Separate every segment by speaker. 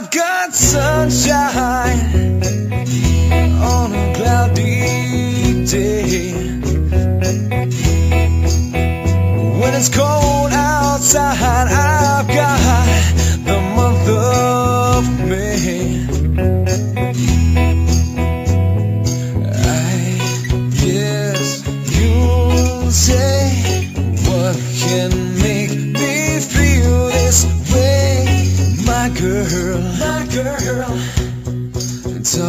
Speaker 1: I've got sunshine on a cloudy day. When it's cold outside, I've got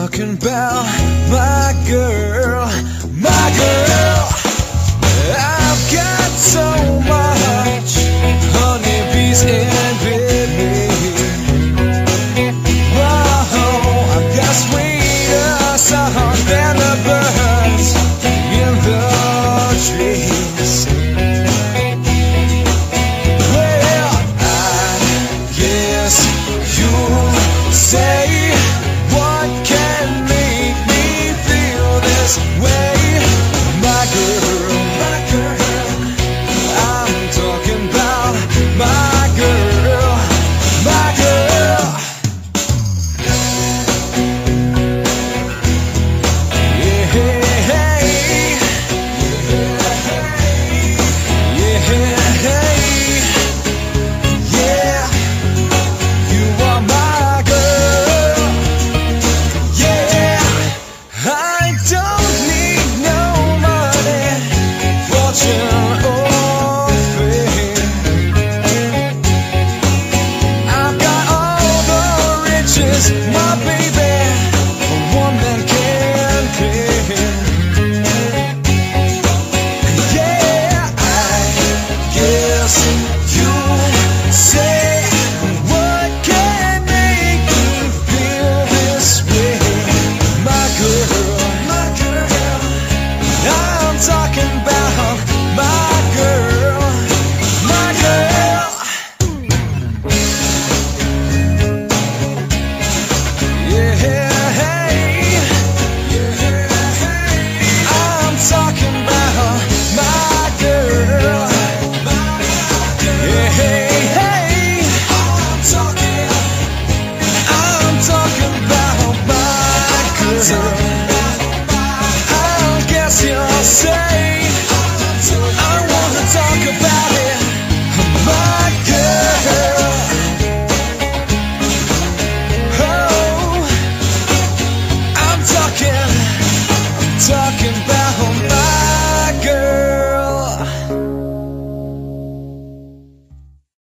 Speaker 1: talking about my girl, my girl. I've got so much I've got than the birds in the trees. my baby.